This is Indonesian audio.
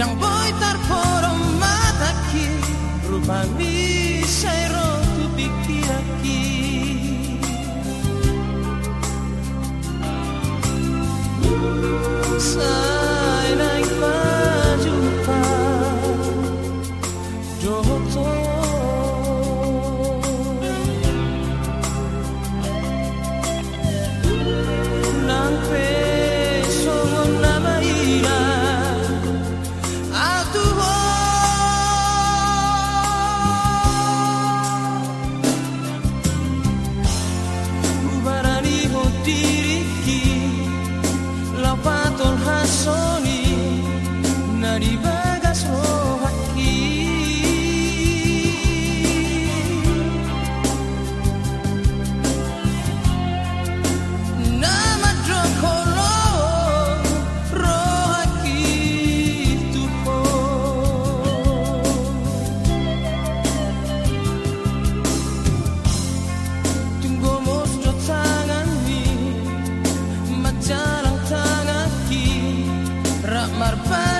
Yang boy tar por mata ki rupani My.